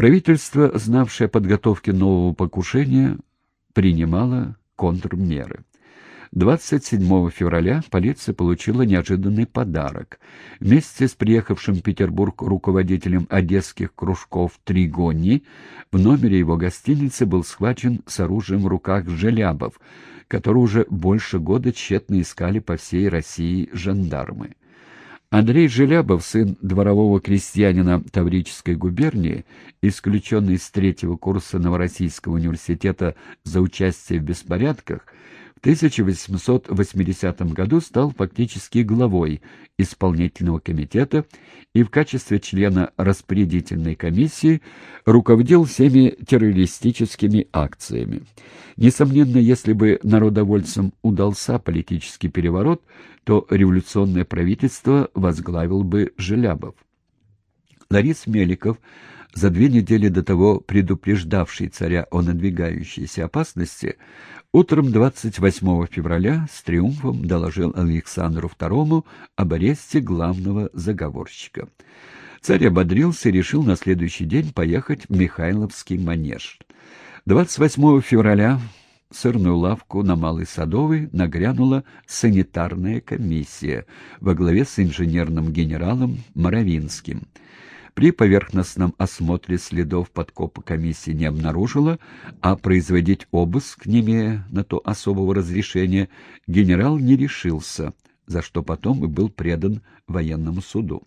Правительство, знавшее о подготовке нового покушения, принимало контрмеры. 27 февраля полиция получила неожиданный подарок. Вместе с приехавшим в Петербург руководителем одесских кружков Тригони в номере его гостиницы был схвачен с оружием в руках Желябов, который уже больше года тщетно искали по всей России жандармы. Андрей Желябов, сын дворового крестьянина Таврической губернии, исключенный из третьего курса Новороссийского университета за участие в беспорядках, 1880 году стал фактически главой исполнительного комитета и в качестве члена распорядительной комиссии руководил всеми террористическими акциями. Несомненно, если бы народовольцам удался политический переворот, то революционное правительство возглавил бы Желябов. Ларис Меликов за две недели до того предупреждавший царя о надвигающейся опасности, утром 28 февраля с триумфом доложил Александру II об аресте главного заговорщика. Царь ободрился и решил на следующий день поехать в Михайловский манеж. 28 февраля в сырную лавку на Малой Садовой нагрянула санитарная комиссия во главе с инженерным генералом Моровинским — при поверхностном осмотре следов подкопа комиссия не обнаружила, а производить обыск, не имея на то особого разрешения, генерал не решился, за что потом и был предан военному суду.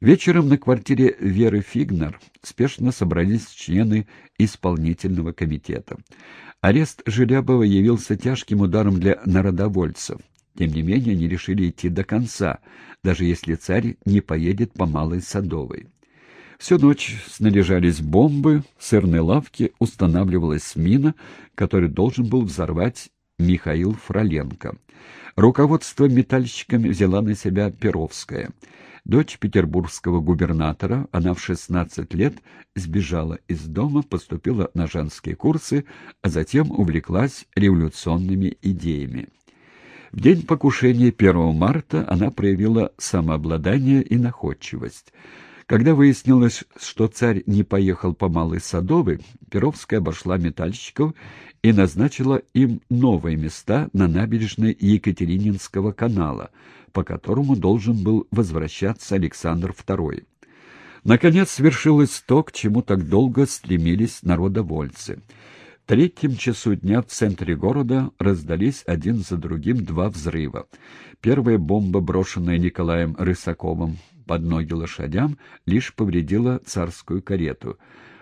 Вечером на квартире Веры Фигнер спешно собрались члены исполнительного комитета. Арест Желябова явился тяжким ударом для народовольцев. Тем не менее, они решили идти до конца, даже если царь не поедет по Малой Садовой. Всю ночь снаряжались бомбы, в сырной лавке устанавливалась мина, которую должен был взорвать Михаил Фроленко. Руководство метальщиками взяла на себя Перовская. Дочь петербургского губернатора, она в 16 лет сбежала из дома, поступила на женские курсы, а затем увлеклась революционными идеями. В день покушения 1 марта она проявила самообладание и находчивость. Когда выяснилось, что царь не поехал по Малой Садовой, Перовская обошла метальщиков и назначила им новые места на набережной Екатерининского канала, по которому должен был возвращаться Александр II. Наконец свершилось то, к чему так долго стремились народовольцы — третьем часу дня в центре города раздались один за другим два взрыва. Первая бомба, брошенная Николаем Рысаковым под ноги лошадям, лишь повредила царскую карету.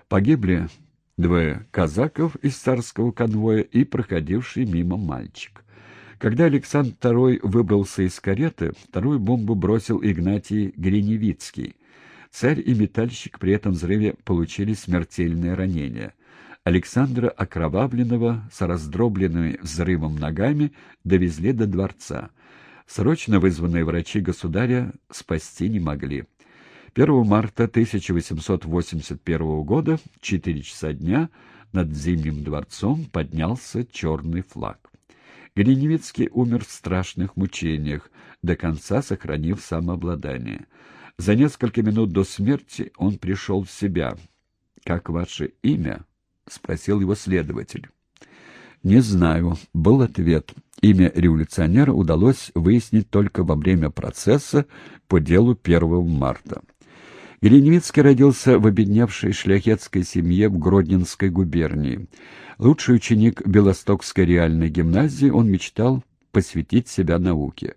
Погибли двое казаков из царского конвоя и проходивший мимо мальчик. Когда Александр II выбрался из кареты, вторую бомбу бросил Игнатий Гриневицкий. Царь и метальщик при этом взрыве получили смертельное ранение. Александра Окровавленного с раздробленными взрывом ногами довезли до дворца. Срочно вызванные врачи государя спасти не могли. 1 марта 1881 года в 4 часа дня над Зимним дворцом поднялся черный флаг. Гриневицкий умер в страшных мучениях, до конца сохранив самообладание. За несколько минут до смерти он пришел в себя. «Как ваше имя?» — спросил его следователь. «Не знаю», — был ответ. Имя революционера удалось выяснить только во время процесса по делу 1 марта. Гриневицкий родился в обедневшей шляхетской семье в Гродненской губернии. Лучший ученик Белостокской реальной гимназии, он мечтал посвятить себя науке.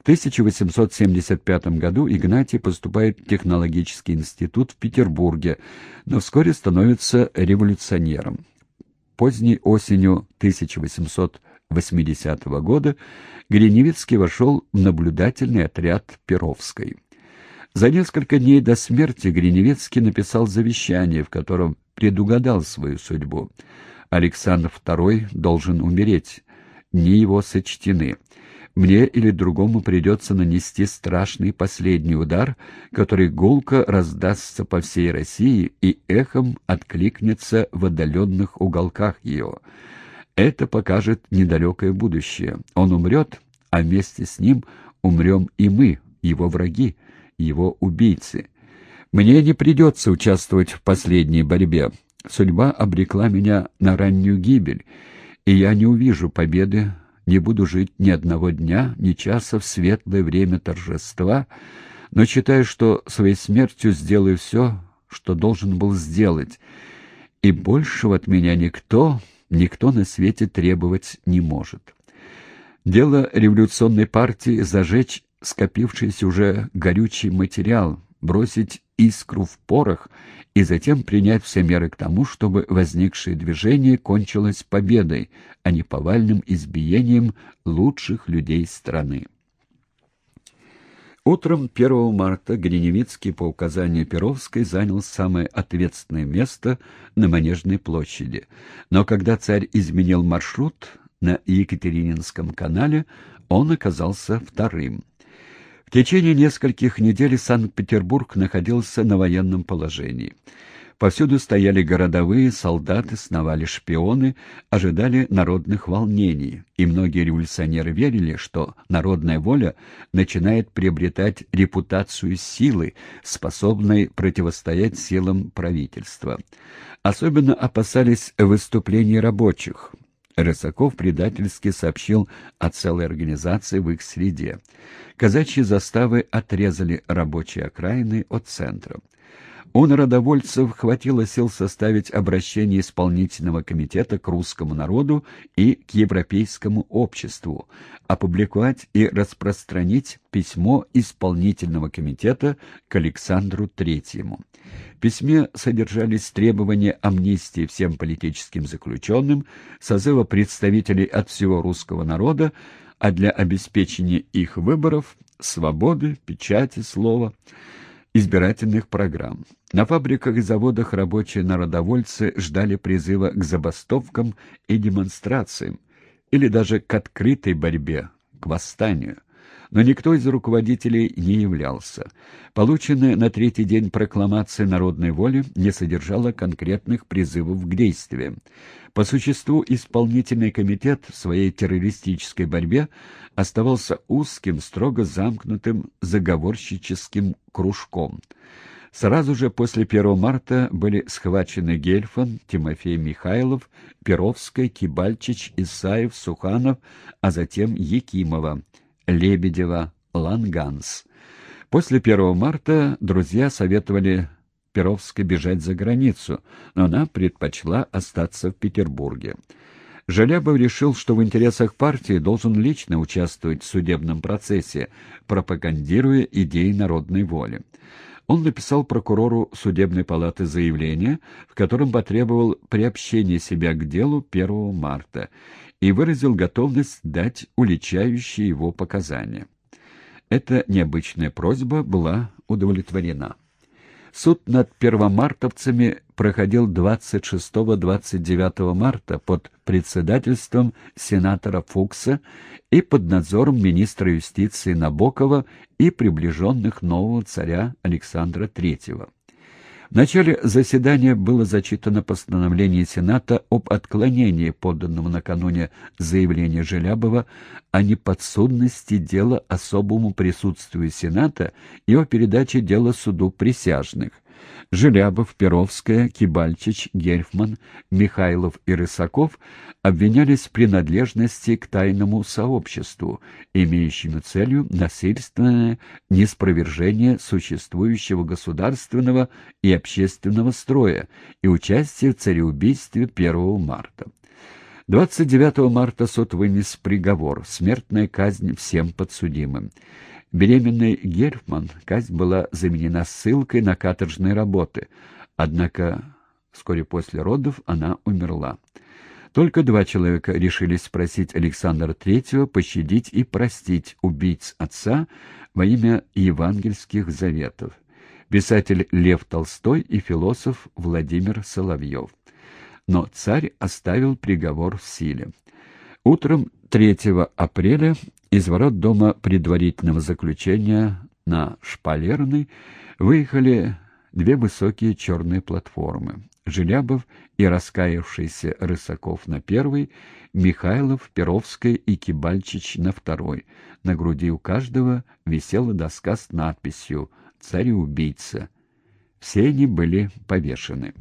В 1875 году Игнатий поступает в технологический институт в Петербурге, но вскоре становится революционером. Поздней осенью 1880 года Гриневицкий вошел в наблюдательный отряд Перовской. За несколько дней до смерти Гриневицкий написал завещание, в котором предугадал свою судьбу. Александр II должен умереть, не его сочтены мне или другому придется нанести страшный последний удар, который гулко раздастся по всей России и эхом откликнется в отдаленных уголках ее. Это покажет недалекое будущее. Он умрет, а вместе с ним умрем и мы, его враги, его убийцы. Мне не придется участвовать в последней борьбе. Судьба обрекла меня на раннюю гибель, и я не увижу победы, не буду жить ни одного дня, ни часа в светлое время торжества, но считаю, что своей смертью сделаю все, что должен был сделать, и большего от меня никто, никто на свете требовать не может. Дело революционной партии — зажечь скопившийся уже горючий материал, бросить искру в порох и затем принять все меры к тому, чтобы возникшее движение кончилось победой, а не повальным избиением лучших людей страны. Утром 1 марта Гриневицкий по указанию Перовской занял самое ответственное место на Манежной площади. Но когда царь изменил маршрут на Екатерининском канале, он оказался вторым. В течение нескольких недель Санкт-Петербург находился на военном положении. Повсюду стояли городовые, солдаты, сновали шпионы, ожидали народных волнений, и многие революционеры верили, что народная воля начинает приобретать репутацию силы, способной противостоять силам правительства. Особенно опасались выступлений рабочих. Рысаков предательски сообщил о целой организации в их среде. Казачьи заставы отрезали рабочие окраины от центра. У народовольцев хватило сил составить обращение исполнительного комитета к русскому народу и к европейскому обществу, опубликовать и распространить письмо исполнительного комитета к Александру Третьему. В письме содержались требования амнистии всем политическим заключенным, созыва представителей от всего русского народа, а для обеспечения их выборов – свободы, печати, слова – избирательных программ. На фабриках и заводах рабочие народовольцы ждали призыва к забастовкам и демонстрациям, или даже к открытой борьбе, к восстанию. Но никто из руководителей не являлся. Полученная на третий день прокламация народной воли не содержала конкретных призывов к действиям. По существу исполнительный комитет в своей террористической борьбе оставался узким, строго замкнутым заговорщическим кружком. Сразу же после 1 марта были схвачены Гельфан, Тимофей Михайлов, Перовская, Кибальчич, Исаев, Суханов, а затем Якимова, Лебедева, Ланганс. После 1 марта друзья советовали Перовской бежать за границу, но она предпочла остаться в Петербурге. Желябов решил, что в интересах партии должен лично участвовать в судебном процессе, пропагандируя идеи народной воли. Он написал прокурору судебной палаты заявление, в котором потребовал приобщения себя к делу 1 марта и выразил готовность дать уличающие его показания. Эта необычная просьба была удовлетворена. Суд над первомартовцами проходил 26-29 марта под председательством сенатора Фукса и под надзором министра юстиции Набокова и приближенных нового царя Александра III. В начале заседания было зачитано постановление Сената об отклонении поданного накануне заявления Желябова о неподсудности дела особому присутствию Сената и о передаче дела суду присяжных – Желябов, Перовская, Кибальчич, Гельфман, Михайлов и Рысаков обвинялись в принадлежности к тайному сообществу, имеющему целью насильственное неспровержение существующего государственного и общественного строя и участие в цареубийстве 1 марта. 29 марта суд вынес приговор – смертная казнь всем подсудимым. Беременной Герфман казнь была заменена ссылкой на каторжные работы, однако вскоре после родов она умерла. Только два человека решились спросить Александра Третьего пощадить и простить убийц отца во имя евангельских заветов. Писатель Лев Толстой и философ Владимир Соловьев. Но царь оставил приговор в силе. Утром 3 апреля из ворот дома предварительного заключения на Шпалерной выехали две высокие черные платформы. Желябов и раскаявшийся Рысаков на первой, Михайлов, Перовская и Кибальчич на второй. На груди у каждого висела доска с надписью «Царь-убийца». Все они были повешены.